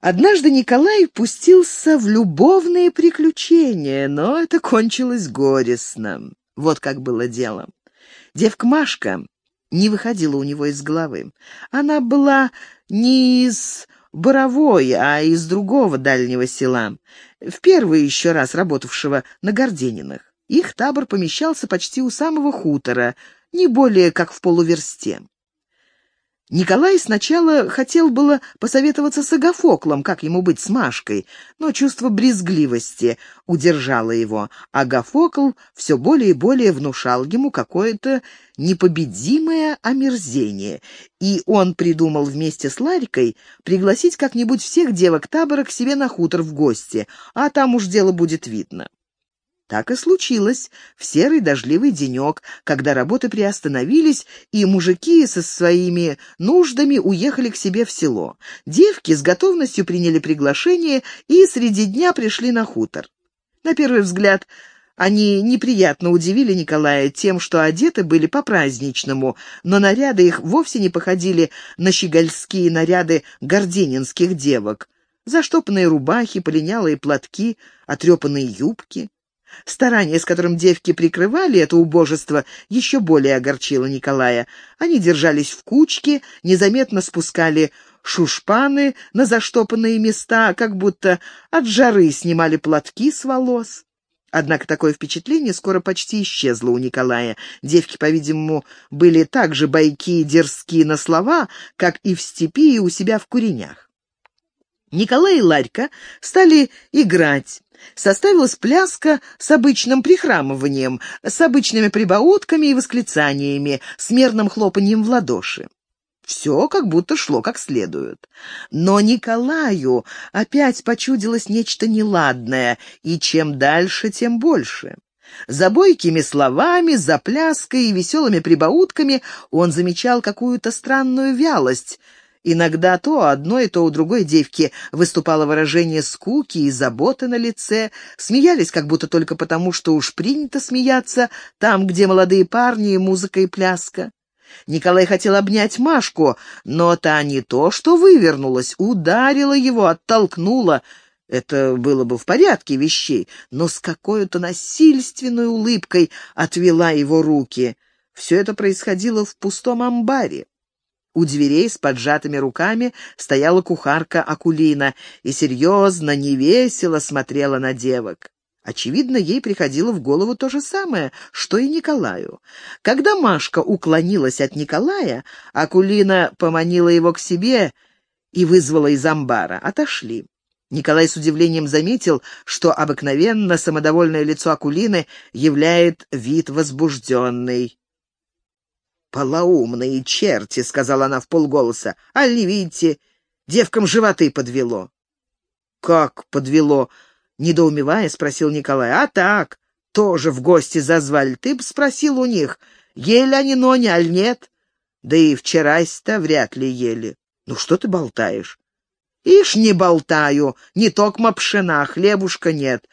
Однажды Николай пустился в любовные приключения, но это кончилось горестно. Вот как было дело. Девка Машка не выходила у него из головы. Она была не из Боровой, а из другого дальнего села, в первый еще раз работавшего на Гордениных. Их табор помещался почти у самого хутора, не более как в полуверсте. Николай сначала хотел было посоветоваться с Агафоклом, как ему быть с Машкой, но чувство брезгливости удержало его. Агафокл все более и более внушал ему какое-то непобедимое омерзение, и он придумал вместе с Ларикой пригласить как-нибудь всех девок табора к себе на хутор в гости, а там уж дело будет видно. Так и случилось в серый дождливый денек, когда работы приостановились, и мужики со своими нуждами уехали к себе в село. Девки с готовностью приняли приглашение и среди дня пришли на хутор. На первый взгляд, они неприятно удивили Николая тем, что одеты были по-праздничному, но наряды их вовсе не походили на щегольские наряды горденинских девок. Заштопанные рубахи, полинялые платки, отрепанные юбки. Старание, с которым девки прикрывали это убожество, еще более огорчило Николая. Они держались в кучке, незаметно спускали шушпаны на заштопанные места, как будто от жары снимали платки с волос. Однако такое впечатление скоро почти исчезло у Николая. Девки, по-видимому, были так же бойки и дерзки на слова, как и в степи и у себя в куренях. Николай и Ларька стали играть, составилась пляска с обычным прихрамыванием, с обычными прибаутками и восклицаниями, с мерным хлопаньем в ладоши. Все как будто шло как следует. Но Николаю опять почудилось нечто неладное, и чем дальше, тем больше. За бойкими словами, за пляской и веселыми прибаутками он замечал какую-то странную вялость — Иногда то у одной, то у другой девки выступало выражение скуки и заботы на лице, смеялись как будто только потому, что уж принято смеяться там, где молодые парни и музыка и пляска. Николай хотел обнять Машку, но та не то что вывернулась, ударила его, оттолкнула. Это было бы в порядке вещей, но с какой-то насильственной улыбкой отвела его руки. Все это происходило в пустом амбаре. У дверей с поджатыми руками стояла кухарка Акулина и серьезно, невесело смотрела на девок. Очевидно, ей приходило в голову то же самое, что и Николаю. Когда Машка уклонилась от Николая, Акулина поманила его к себе и вызвала из амбара. Отошли. Николай с удивлением заметил, что обыкновенно самодовольное лицо Акулины являет вид возбужденный. «Полоумные черти!» — сказала она в полголоса. «Аль не видите, девкам животы подвело». «Как подвело?» — недоумевая спросил Николай. «А так, тоже в гости зазвали. Ты б спросил у них, ели они нони, аль нет? Да и вчерась-то вряд ли ели. Ну что ты болтаешь?» «Ишь, не болтаю, не токмо пшена, хлебушка нет».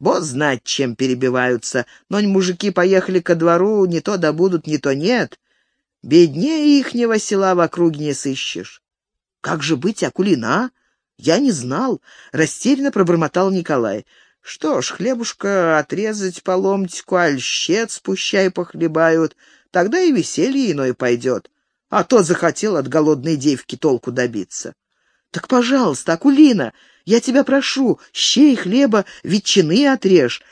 Бо знать, чем перебиваются. Но мужики поехали ко двору, не то добудут, не то нет. Беднее ихнего села в округе не сыщешь. Как же быть, Акулина? Я не знал, растерянно пробормотал Николай. Что ж, хлебушка отрезать по ломтику, аль щец пущай похлебают, тогда и веселье иное пойдет. А то захотел от голодной девки толку добиться. Так, пожалуйста, Акулина, я тебя прошу, щей хлеба, ветчины отрежь.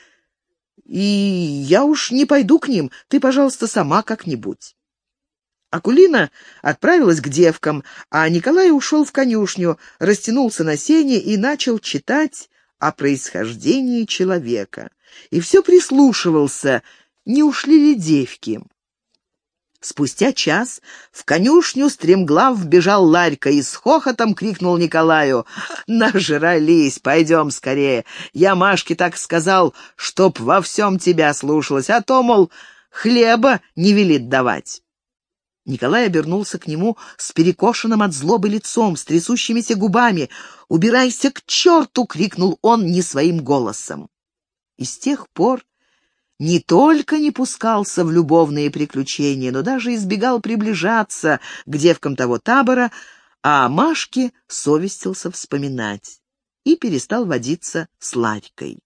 И я уж не пойду к ним, ты, пожалуйста, сама как-нибудь. Акулина отправилась к девкам, а Николай ушел в конюшню, растянулся на сене и начал читать о происхождении человека. И все прислушивался, не ушли ли девки. Спустя час в конюшню стремглав вбежал Ларька и с хохотом крикнул Николаю «Нажрались, пойдем скорее! Я Машке так сказал, чтоб во всем тебя слушалась, а то, мол, хлеба не велит давать». Николай обернулся к нему с перекошенным от злобы лицом, с трясущимися губами. «Убирайся к черту!» — крикнул он не своим голосом. И с тех пор не только не пускался в любовные приключения, но даже избегал приближаться к девкам того табора, а о Машке совестился вспоминать и перестал водиться с Ларькой.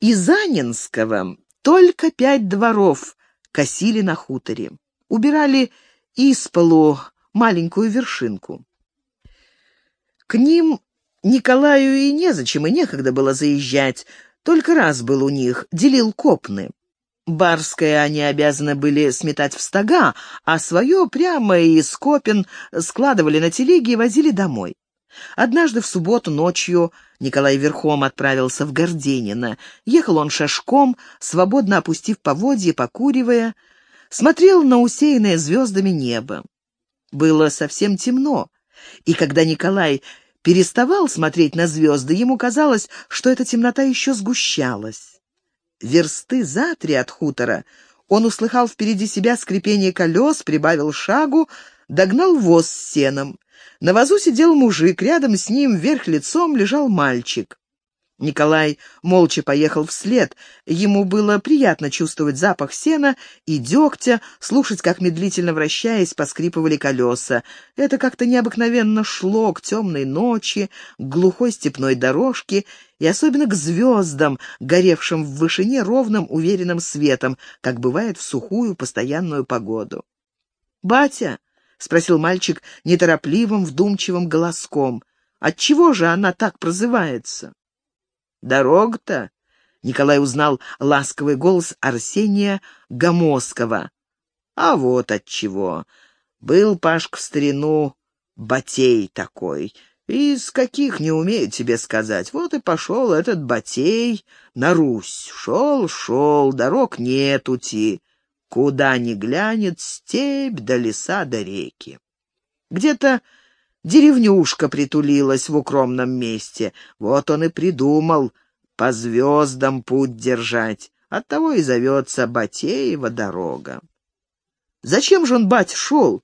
Из Анинского только пять дворов косили на хуторе. Убирали из полу маленькую вершинку. К ним Николаю и незачем, и некогда было заезжать. Только раз был у них, делил копны. Барское они обязаны были сметать в стога, а свое прямо из копен складывали на телеге и возили домой. Однажды в субботу ночью Николай верхом отправился в Горденино. Ехал он шашком, свободно опустив поводье, покуривая, смотрел на усеянное звездами небо. Было совсем темно, и когда Николай переставал смотреть на звезды, ему казалось, что эта темнота еще сгущалась. Версты за три от хутора он услыхал впереди себя скрипение колес, прибавил шагу, догнал воз с сеном. На возу сидел мужик, рядом с ним, вверх лицом, лежал мальчик. Николай молча поехал вслед. Ему было приятно чувствовать запах сена и дегтя, слушать, как медлительно вращаясь поскрипывали колеса. Это как-то необыкновенно шло к темной ночи, к глухой степной дорожке и особенно к звездам, горевшим в вышине ровным уверенным светом, как бывает в сухую постоянную погоду. «Батя!» — спросил мальчик неторопливым, вдумчивым голоском. «Отчего же она так прозывается?» Дорога-то? Николай узнал ласковый голос Арсения Гомоскова. А вот отчего. Был Пашка в старину батей такой. Из каких не умею тебе сказать. Вот и пошел этот батей на Русь. Шел, шел, дорог нет ути. Куда ни глянет, степь до леса до реки. Где-то Деревнюшка притулилась в укромном месте. Вот он и придумал по звездам путь держать. Оттого и зовется Батеева дорога. Зачем же он, бать, шел?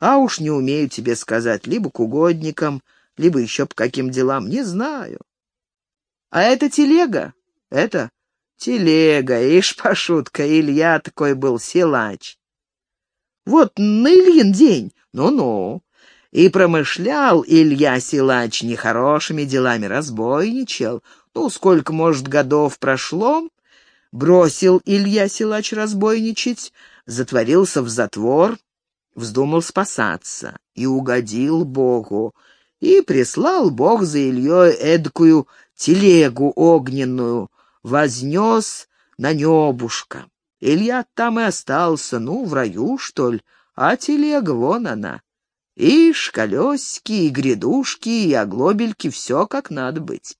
А уж не умею тебе сказать, либо к угодникам, либо еще по каким делам, не знаю. А это телега? Это телега, ишь, пошутка, Илья такой был силач. Вот на Ильин день, ну-ну. И промышлял Илья Силач нехорошими делами, разбойничал. Ну, сколько, может, годов прошло, бросил Илья Силач разбойничать, затворился в затвор, вздумал спасаться и угодил Богу. И прислал Бог за Ильей эдкую телегу огненную, вознес на небушка. Илья там и остался, ну, в раю, что ли, а телега вон она. Ишь, колесики, и грядушки, и оглобельки, все как надо быть.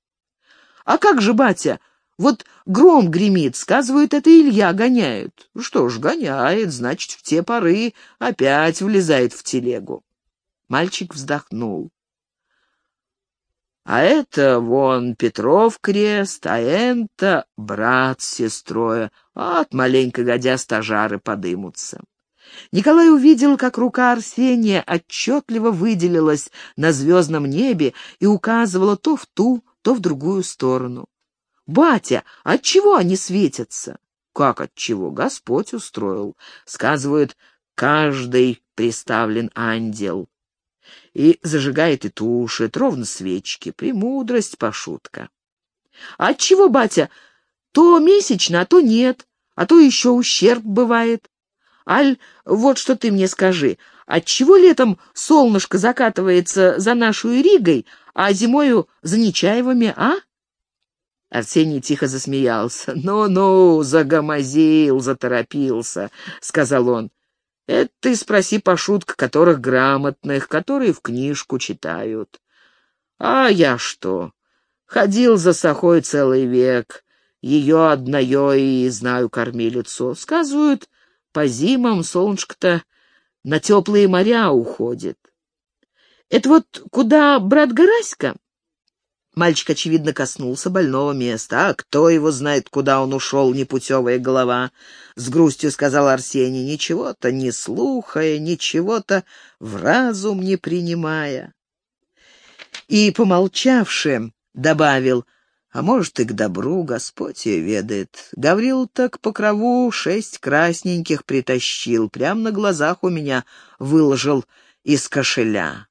А как же, батя, вот гром гремит, сказывают, это Илья гоняют. Что ж, гоняет, значит, в те поры опять влезает в телегу. Мальчик вздохнул. А это вон Петров крест, а это брат с сестрой, от маленько годя стажары подымутся. Николай увидел, как рука Арсения отчетливо выделилась на звездном небе и указывала то в ту, то в другую сторону. «Батя, отчего они светятся?» «Как отчего? Господь устроил. Сказывают, каждый приставлен ангел. И зажигает и тушит, ровно свечки. Премудрость, пошутка». «А отчего, батя, то месячно, а то нет, а то еще ущерб бывает?» Аль, вот что ты мне скажи, отчего летом солнышко закатывается за нашу Ригой, а зимою за Нечаевыми, а?» Арсений тихо засмеялся. «Ну-ну, загомозил, заторопился», — сказал он. «Это ты спроси по шутк, которых грамотных, которые в книжку читают. А я что? Ходил за сахой целый век, ее одною и знаю кормилицу. Сказывают, по зимам солнышко-то на теплые моря уходит. Это вот куда брат Гораська? Мальчик, очевидно, коснулся больного места. А кто его знает, куда он ушел, непутевая голова? С грустью сказал Арсений, ничего-то не слухая, ничего-то в разум не принимая. И, помолчавши, добавил — а может, и к добру Господь ее ведает. Гаврил так по крову шесть красненьких притащил, прямо на глазах у меня выложил из кошеля.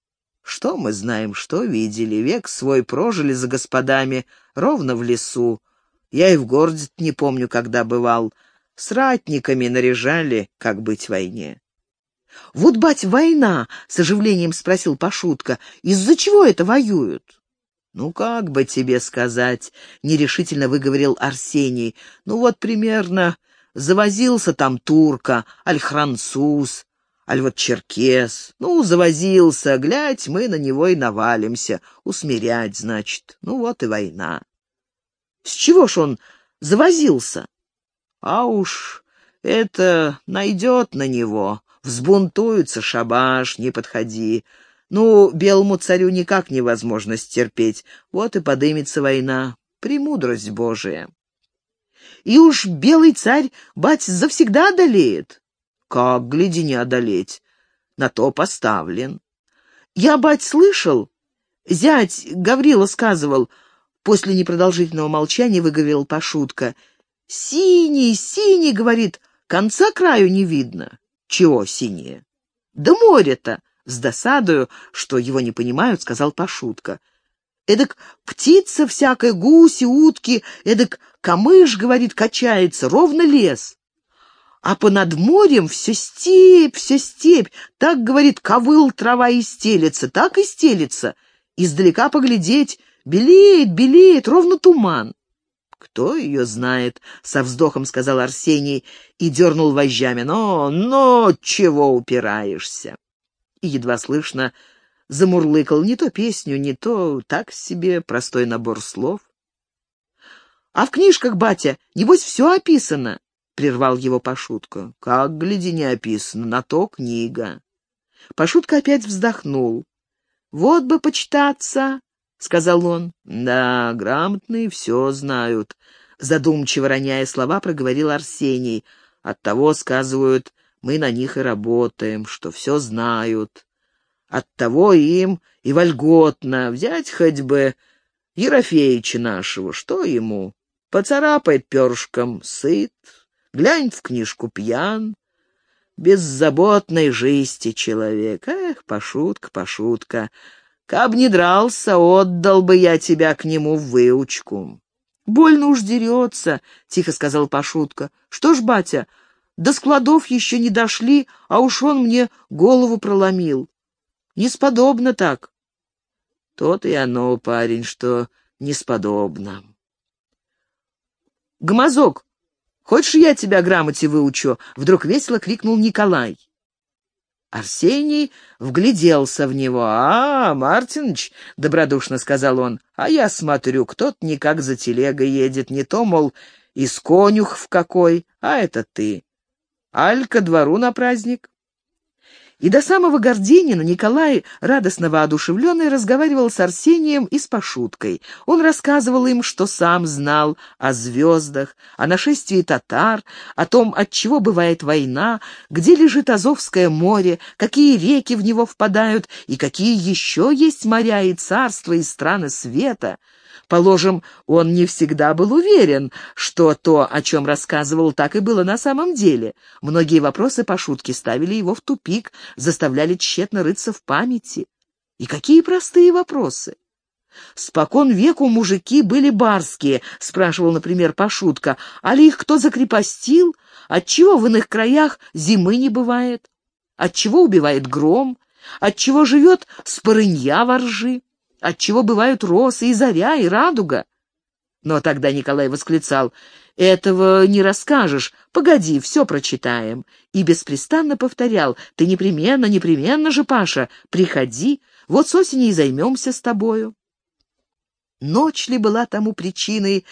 Что мы знаем, что видели? Век свой прожили за господами, ровно в лесу. Я и в городе не помню, когда бывал. С ратниками наряжали, как быть в войне. «Вот, бать, война!» — с оживлением спросил Пашутка. «Из-за чего это воюют?» «Ну, как бы тебе сказать?» — нерешительно выговорил Арсений. «Ну, вот примерно завозился там турка, аль француз, аль вот черкес. Ну, завозился, глядь, мы на него и навалимся. Усмирять, значит. Ну, вот и война». «С чего ж он завозился?» «А уж это найдет на него. Взбунтуются, шабаш, не подходи. Ну, белому царю никак невозможно стерпеть. Вот и подымется война. Премудрость Божия. И уж белый царь, бать, завсегда одолеет. Как, гляди, не одолеть? На то поставлен. Я, бать, слышал, зять Гаврила сказывал, после непродолжительного молчания выговорил Пашутка. «Синий, синий, — говорит, — конца краю не видно». «Чего синее?» «Да море-то!» С досадою, что его не понимают, сказал Пашутка. Эдак птица всякая, гуси, утки, эдак камыш, говорит, качается, ровно лес. А понад морем все степь, все степь. Так, говорит, ковыл трава и стелется, так и стелется. Издалека поглядеть, белеет, белеет, ровно туман. «Кто ее знает?» — со вздохом сказал Арсений и дернул вожжами. «Но, но, чего упираешься?» и едва слышно замурлыкал не то песню, не то так себе простой набор слов. «А в книжках, батя, небось, все описано?» — прервал его Пашутка. «Как, гляди, не описано, на то книга». Пашутка опять вздохнул. «Вот бы почитаться», — сказал он. «Да, грамотные все знают», — задумчиво роняя слова, проговорил Арсений. «Оттого, сказывают, мы на них и работаем, что все знают. Оттого им и вольготно взять хоть бы Ерофеича нашего, что ему? Поцарапает перышком, сыт, глянь в книжку пьян. Беззаботной жизни человек. Эх, пошутка, пошутка. Каб не дрался, отдал бы я тебя к нему в выучку. «Больно уж дерется», — тихо сказал Пашутка. «Что ж, батя, до складов еще не дошли, а уж он мне голову проломил. Несподобно так. Тот и оно, парень, что несподобно. «Гмазок, хочешь, я тебя грамоте выучу?» — вдруг весело крикнул Николай. Арсений вгляделся в него. «А, Мартиныч», — добродушно сказал он, — «а я смотрю, кто-то никак за телегой едет, не то, мол, из конюх в какой, а это ты. Аль ко двору на праздник. И до самого Горденина Николай, радостно воодушевленный, разговаривал с Арсением и с Пашуткой. Он рассказывал им, что сам знал о звездах, о нашествии татар, о том, от чего бывает война, где лежит Азовское море, какие реки в него впадают и какие еще есть моря и царства и страны света — Положим, он не всегда был уверен, что то, о чем рассказывал, так и было на самом деле. Многие вопросы по шутке ставили его в тупик, заставляли тщетно рыться в памяти. И какие простые вопросы! «Спокон веку мужики были барские», — спрашивал, например, Пашутка. «А ли их кто закрепостил? Отчего в иных краях зимы не бывает? Отчего убивает гром? Отчего живет спорынья во ржи?» Отчего бывают росы и заря, и радуга. Но тогда Николай восклицал, «Этого не расскажешь, погоди, все прочитаем». И беспрестанно повторял, «Ты непременно, непременно же, Паша, приходи, вот с осени и займемся с тобою». Ночь ли была тому причиной,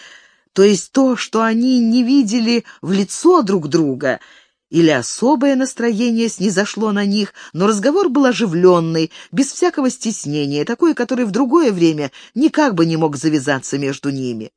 то есть то, что они не видели в лицо друг друга — или особое настроение снизошло на них, но разговор был оживленный, без всякого стеснения, такое, которое в другое время никак бы не мог завязаться между ними.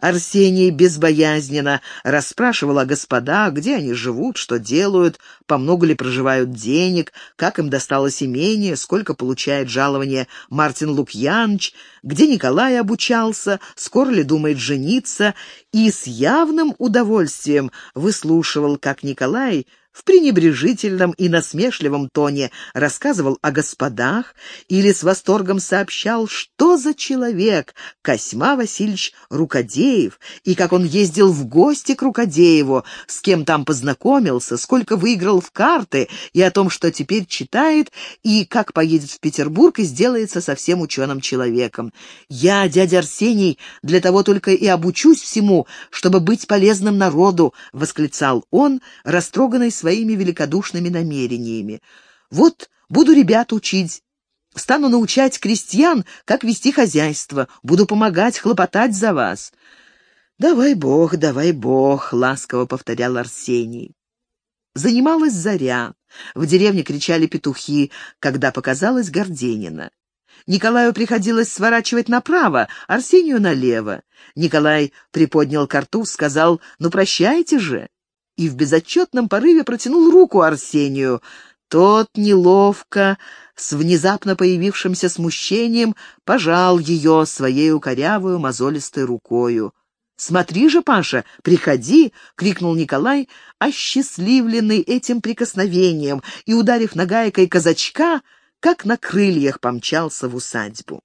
Арсений безбоязненно расспрашивал о господах, где они живут, что делают, по много ли проживают денег, как им досталось имение, сколько получает жалование Мартин Лукьянович, где Николай обучался, скоро ли думает жениться, и с явным удовольствием выслушивал, как Николай в пренебрежительном и насмешливом тоне рассказывал о господах или с восторгом сообщал, что за человек Косьма Васильевич Рукодеев, и как он ездил в гости к Рукодееву, с кем там познакомился, сколько выиграл в карты, и о том, что теперь читает, и как поедет в Петербург и сделается совсем ученым человеком. «Я, дядя Арсений, для того только и обучусь всему, чтобы быть полезным народу», — восклицал он, растроганный своими великодушными намерениями. «Вот буду ребят учить, стану научать крестьян, как вести хозяйство, буду помогать, хлопотать за вас». «Давай Бог, давай Бог», — ласково повторял Арсений. Занималась заря. В деревне кричали петухи, когда показалась Горденина. Николаю приходилось сворачивать направо, Арсению налево. Николай приподнял картуз, сказал «Ну, прощайте же!» И в безотчетном порыве протянул руку Арсению. Тот неловко, с внезапно появившимся смущением, пожал ее своей укорявую мозолистой рукою. «Смотри же, Паша, приходи!» — крикнул Николай, осчастливленный этим прикосновением, и, ударив нагайкой казачка, как на крыльях помчался в усадьбу.